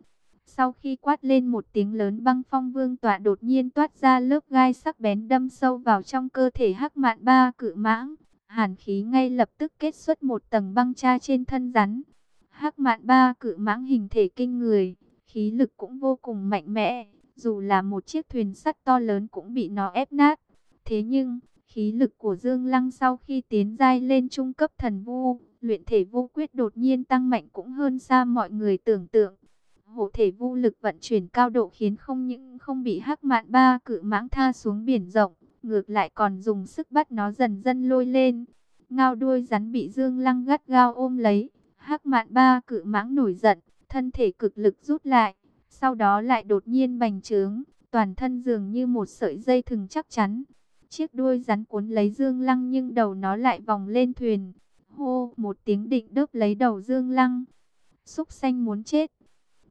Sau khi quát lên một tiếng lớn băng phong vương tọa đột nhiên toát ra lớp gai sắc bén đâm sâu vào trong cơ thể hắc mạn ba cự mãng. Hàn khí ngay lập tức kết xuất một tầng băng cha trên thân rắn. Hắc mạn ba cự mãng hình thể kinh người, khí lực cũng vô cùng mạnh mẽ. Dù là một chiếc thuyền sắt to lớn cũng bị nó ép nát. Thế nhưng, khí lực của Dương Lăng sau khi tiến giai lên trung cấp thần vu, luyện thể vô quyết đột nhiên tăng mạnh cũng hơn xa mọi người tưởng tượng. Hộ thể vô lực vận chuyển cao độ khiến không những không bị hắc mạn ba cự mãng tha xuống biển rộng, ngược lại còn dùng sức bắt nó dần dần lôi lên. Ngao đuôi rắn bị Dương Lăng gắt gao ôm lấy, hắc mạn ba cự mãng nổi giận, thân thể cực lực rút lại, sau đó lại đột nhiên bành trướng, toàn thân dường như một sợi dây thừng chắc chắn. Chiếc đuôi rắn cuốn lấy Dương Lăng nhưng đầu nó lại vòng lên thuyền. Hô, một tiếng định đớp lấy đầu Dương Lăng. Xúc xanh muốn chết.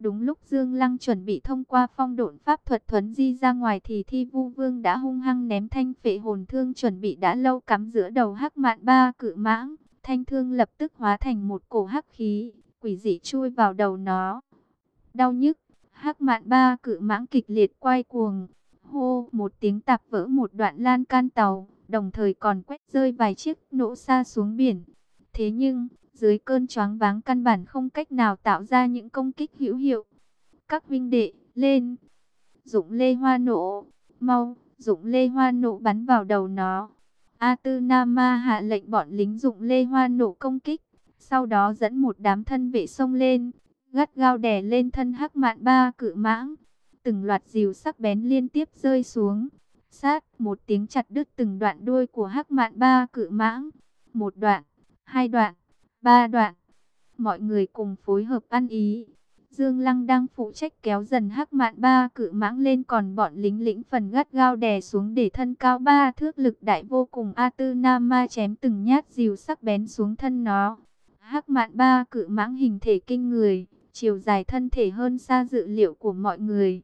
Đúng lúc Dương Lăng chuẩn bị thông qua phong độn pháp thuật thuấn di ra ngoài thì thi vu vương đã hung hăng ném thanh phệ hồn thương chuẩn bị đã lâu cắm giữa đầu hắc mạn ba cự mãng. Thanh thương lập tức hóa thành một cổ hắc khí, quỷ dị chui vào đầu nó. Đau nhức, hắc mạn ba cự mãng kịch liệt quay cuồng. Hô, một tiếng tạp vỡ một đoạn lan can tàu, đồng thời còn quét rơi vài chiếc nỗ xa xuống biển. Thế nhưng, dưới cơn choáng váng căn bản không cách nào tạo ra những công kích hữu hiệu. Các vinh đệ, lên. Dụng lê hoa nổ, mau, dụng lê hoa nổ bắn vào đầu nó. A Tư Nama hạ lệnh bọn lính dụng lê hoa nổ công kích, sau đó dẫn một đám thân vệ sông lên, gắt gao đè lên thân hắc mạn ba cự mãng. Từng loạt dìu sắc bén liên tiếp rơi xuống, sát một tiếng chặt đứt từng đoạn đuôi của hắc mạn ba cự mãng. một đoạn, hai đoạn, ba đoạn. Mọi người cùng phối hợp ăn ý. Dương Lăng đang phụ trách kéo dần hắc mạn ba cự mãng lên còn bọn lính lĩnh phần gắt gao đè xuống để thân cao ba thước lực đại vô cùng A Tư Nam Ma chém từng nhát dìu sắc bén xuống thân nó. Hắc mạn ba cự mãng hình thể kinh người, chiều dài thân thể hơn xa dự liệu của mọi người.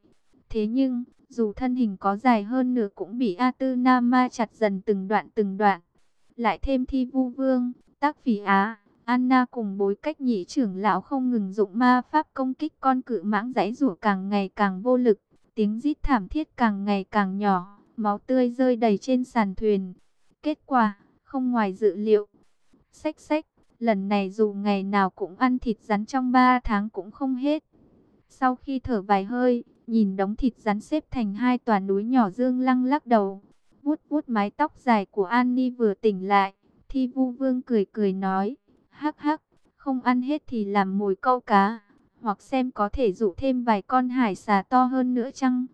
Thế nhưng, dù thân hình có dài hơn nữa cũng bị A Tư Nam Ma chặt dần từng đoạn từng đoạn. Lại thêm thi vu vương, tác phỉ á, Anna cùng bối cách nhị trưởng lão không ngừng dụng ma pháp công kích con cự mãng giãy rủa càng ngày càng vô lực. Tiếng rít thảm thiết càng ngày càng nhỏ, máu tươi rơi đầy trên sàn thuyền. Kết quả, không ngoài dự liệu. Xách xách, lần này dù ngày nào cũng ăn thịt rắn trong 3 tháng cũng không hết. Sau khi thở vài hơi, nhìn đống thịt rắn xếp thành hai tòa núi nhỏ dương lăng lắc đầu. Vuốt vuốt mái tóc dài của Annie vừa tỉnh lại, thi vu vương cười cười nói, hắc hắc, không ăn hết thì làm mồi câu cá, hoặc xem có thể dụ thêm vài con hải xà to hơn nữa chăng?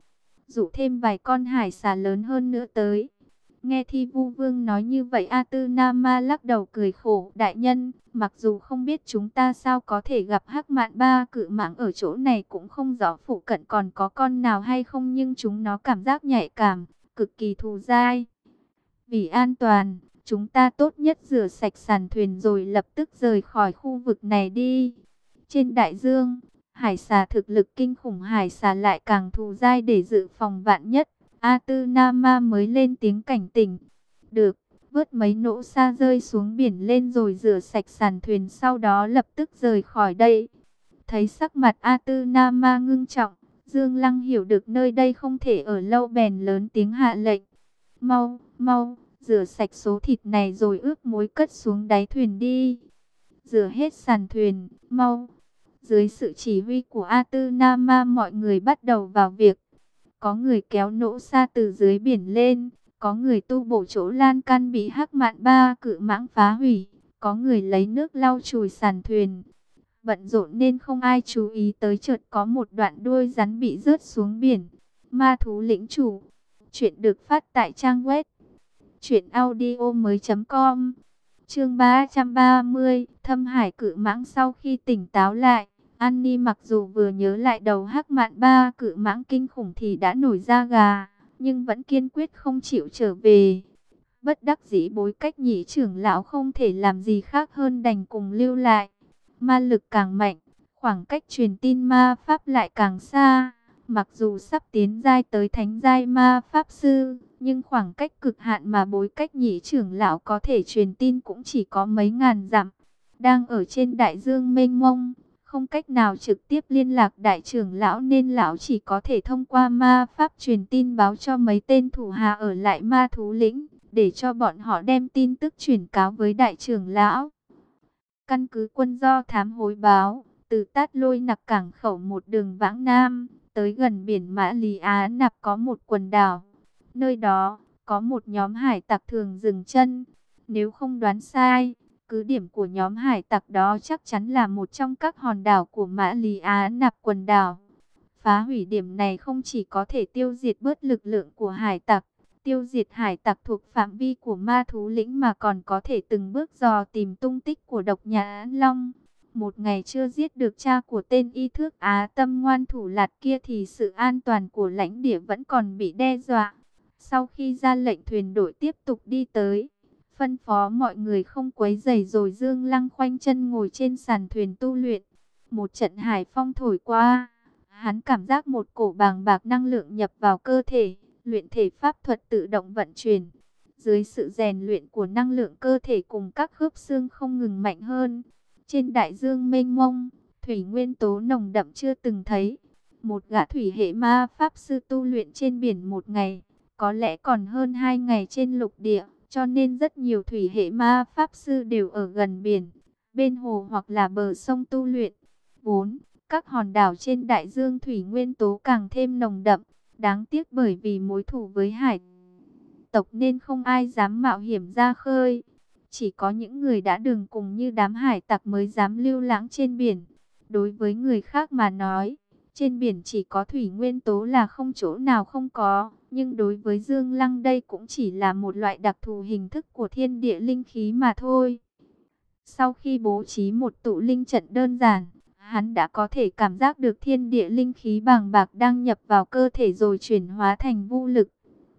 Dụ thêm vài con hải xà lớn hơn nữa tới. Nghe Thi Vu Vương nói như vậy A Tư Nam Ma lắc đầu cười khổ. Đại nhân, mặc dù không biết chúng ta sao có thể gặp hắc mạn ba cự mạng ở chỗ này cũng không rõ phụ cận còn có con nào hay không nhưng chúng nó cảm giác nhạy cảm, cực kỳ thù dai. Vì an toàn, chúng ta tốt nhất rửa sạch sàn thuyền rồi lập tức rời khỏi khu vực này đi. Trên đại dương, hải xà thực lực kinh khủng hải xà lại càng thù dai để dự phòng vạn nhất. A Tư Nam Ma mới lên tiếng cảnh tỉnh. Được, vớt mấy nỗ xa rơi xuống biển lên rồi rửa sạch sàn thuyền sau đó lập tức rời khỏi đây. Thấy sắc mặt A Tư Nam Ma ngưng trọng, Dương Lăng hiểu được nơi đây không thể ở lâu bèn lớn tiếng hạ lệnh. Mau, mau, rửa sạch số thịt này rồi ướp muối cất xuống đáy thuyền đi. Rửa hết sàn thuyền, mau. Dưới sự chỉ huy của A Tư Na Ma mọi người bắt đầu vào việc. Có người kéo nỗ xa từ dưới biển lên, có người tu bổ chỗ lan can bị hắc mạn ba cự mãng phá hủy, có người lấy nước lau chùi sàn thuyền. Bận rộn nên không ai chú ý tới chợt có một đoạn đuôi rắn bị rớt xuống biển. Ma thú lĩnh chủ. Chuyện được phát tại trang web truyệnaudiomoi.com. Chương 330, Thâm Hải cự mãng sau khi tỉnh táo lại, Annie mặc dù vừa nhớ lại đầu hắc mạn ba cự mãng kinh khủng thì đã nổi da gà, nhưng vẫn kiên quyết không chịu trở về. Bất đắc dĩ bối cách nhị trưởng lão không thể làm gì khác hơn đành cùng lưu lại. Ma lực càng mạnh, khoảng cách truyền tin ma pháp lại càng xa. Mặc dù sắp tiến giai tới thánh giai ma pháp sư, nhưng khoảng cách cực hạn mà bối cách nhị trưởng lão có thể truyền tin cũng chỉ có mấy ngàn dặm. Đang ở trên đại dương mênh mông, không cách nào trực tiếp liên lạc đại trưởng lão nên lão chỉ có thể thông qua ma pháp truyền tin báo cho mấy tên thủ hạ ở lại ma thú lĩnh, để cho bọn họ đem tin tức truyền cáo với đại trưởng lão. Căn cứ quân do thám hối báo, từ tát lôi nặc cảng khẩu một đường vãng nam, tới gần biển Mã Lý Á Nạp có một quần đảo. Nơi đó, có một nhóm hải tặc thường dừng chân. Nếu không đoán sai, cứ điểm của nhóm hải tặc đó chắc chắn là một trong các hòn đảo của Mã Lý Á Nạp quần đảo. Phá hủy điểm này không chỉ có thể tiêu diệt bớt lực lượng của hải tặc, tiêu diệt hải tặc thuộc phạm vi của ma thú lĩnh mà còn có thể từng bước dò tìm tung tích của độc nhà Án Long. Một ngày chưa giết được cha của tên y thước Á tâm ngoan thủ lạt kia thì sự an toàn của lãnh địa vẫn còn bị đe dọa. Sau khi ra lệnh thuyền đội tiếp tục đi tới, phân phó mọi người không quấy rầy rồi Dương Lăng khoanh chân ngồi trên sàn thuyền tu luyện. Một trận hải phong thổi qua, hắn cảm giác một cổ bàng bạc năng lượng nhập vào cơ thể, luyện thể pháp thuật tự động vận chuyển. Dưới sự rèn luyện của năng lượng cơ thể cùng các khớp xương không ngừng mạnh hơn, trên đại dương mênh mông, thủy nguyên tố nồng đậm chưa từng thấy. Một gã thủy hệ ma pháp sư tu luyện trên biển một ngày, có lẽ còn hơn hai ngày trên lục địa, cho nên rất nhiều thủy hệ ma pháp sư đều ở gần biển, bên hồ hoặc là bờ sông tu luyện. 4. Các hòn đảo trên đại dương thủy nguyên tố càng thêm nồng đậm, đáng tiếc bởi vì mối thù với hải tộc nên không ai dám mạo hiểm ra khơi. Chỉ có những người đã đường cùng như đám hải tặc mới dám lưu lãng trên biển. Đối với người khác mà nói, trên biển chỉ có thủy nguyên tố là không chỗ nào không có. Nhưng đối với Dương Lăng đây cũng chỉ là một loại đặc thù hình thức của thiên địa linh khí mà thôi. Sau khi bố trí một tụ linh trận đơn giản, hắn đã có thể cảm giác được thiên địa linh khí bàng bạc đang nhập vào cơ thể rồi chuyển hóa thành vô lực.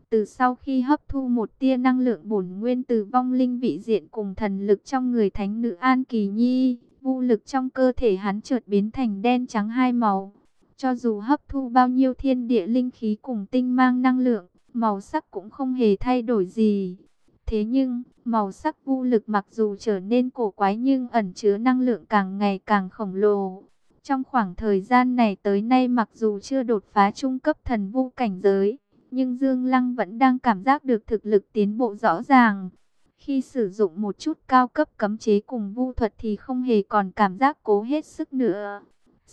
Từ sau khi hấp thu một tia năng lượng bổn nguyên từ vong linh vị diện cùng thần lực trong người thánh nữ An Kỳ Nhi, vô lực trong cơ thể hắn chợt biến thành đen trắng hai màu. Cho dù hấp thu bao nhiêu thiên địa linh khí cùng tinh mang năng lượng, màu sắc cũng không hề thay đổi gì. Thế nhưng, màu sắc vô lực mặc dù trở nên cổ quái nhưng ẩn chứa năng lượng càng ngày càng khổng lồ. Trong khoảng thời gian này tới nay mặc dù chưa đột phá trung cấp thần vu cảnh giới, nhưng Dương Lăng vẫn đang cảm giác được thực lực tiến bộ rõ ràng. Khi sử dụng một chút cao cấp cấm chế cùng vu thuật thì không hề còn cảm giác cố hết sức nữa.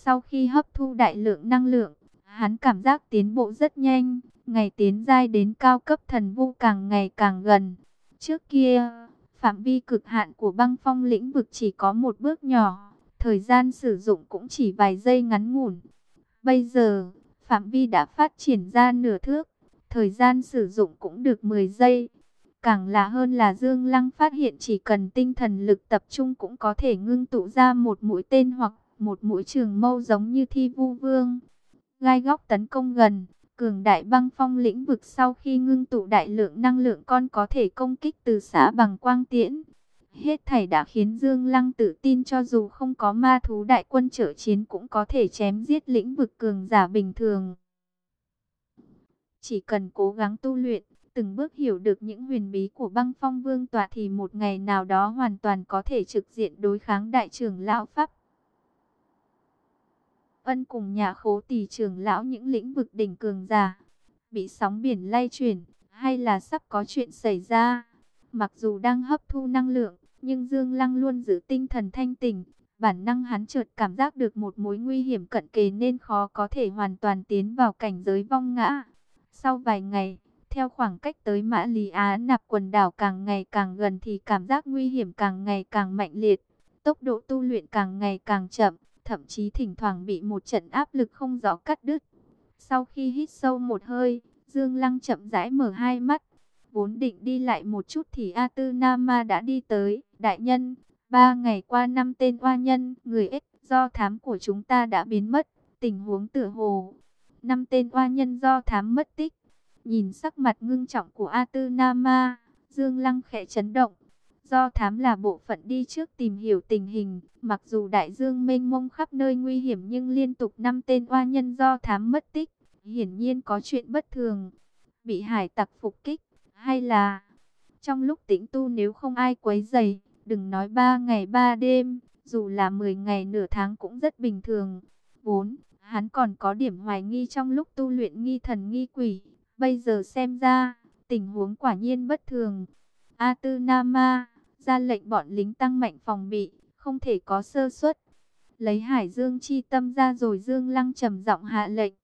Sau khi hấp thu đại lượng năng lượng, hắn cảm giác tiến bộ rất nhanh, ngày tiến giai đến cao cấp thần vu càng ngày càng gần. Trước kia, phạm vi cực hạn của băng phong lĩnh vực chỉ có một bước nhỏ, thời gian sử dụng cũng chỉ vài giây ngắn ngủn. Bây giờ, phạm vi đã phát triển ra nửa thước, thời gian sử dụng cũng được 10 giây. Càng lạ hơn là Dương Lăng phát hiện chỉ cần tinh thần lực tập trung cũng có thể ngưng tụ ra một mũi tên hoặc một mũi trường mâu giống như thi vu vương. Gai góc tấn công gần, cường đại băng phong lĩnh vực sau khi ngưng tụ đại lượng năng lượng con có thể công kích từ xã bằng quang tiễn. Hết thảy đã khiến Dương Lăng tự tin cho dù không có ma thú đại quân trở chiến cũng có thể chém giết lĩnh vực cường giả bình thường. Chỉ cần cố gắng tu luyện, từng bước hiểu được những huyền bí của băng phong vương tọa thì một ngày nào đó hoàn toàn có thể trực diện đối kháng đại trưởng lão Pháp. Ân cùng nhà khố tỷ trưởng lão những lĩnh vực đỉnh cường giả, bị sóng biển lay chuyển, hay là sắp có chuyện xảy ra. Mặc dù đang hấp thu năng lượng, nhưng Dương Lăng luôn giữ tinh thần thanh tỉnh. Bản năng hắn chợt cảm giác được một mối nguy hiểm cận kề nên khó có thể hoàn toàn tiến vào cảnh giới vong ngã. Sau vài ngày, theo khoảng cách tới Mã Lý Á nạp quần đảo càng ngày càng gần thì cảm giác nguy hiểm càng ngày càng mạnh liệt. Tốc độ tu luyện càng ngày càng chậm, thậm chí thỉnh thoảng bị một trận áp lực không rõ cắt đứt. Sau khi hít sâu một hơi, Dương Lăng chậm rãi mở hai mắt. Vốn định đi lại một chút thì A Tư Nama đã đi tới. Đại nhân, ba ngày qua năm tên oa nhân, người ích do thám của chúng ta đã biến mất. Tình huống tử hồ, năm tên oa nhân do thám mất tích. Nhìn sắc mặt ngưng trọng của A Tư Nama, Dương Lăng khẽ chấn động. Do thám là bộ phận đi trước tìm hiểu tình hình, mặc dù đại dương mênh mông khắp nơi nguy hiểm nhưng liên tục năm tên oa nhân do thám mất tích, hiển nhiên có chuyện bất thường. Bị hải tặc phục kích, hay là trong lúc tĩnh tu nếu không ai quấy dày, đừng nói ba ngày ba đêm, dù là 10 ngày nửa tháng cũng rất bình thường. 4. Hắn còn có điểm hoài nghi trong lúc tu luyện nghi thần nghi quỷ, bây giờ xem ra, tình huống quả nhiên bất thường. A Tư Nama ra lệnh bọn lính tăng mạnh phòng bị, không thể có sơ suất. Lấy Hải Dương chi tâm ra rồi Dương Lăng trầm giọng hạ lệnh,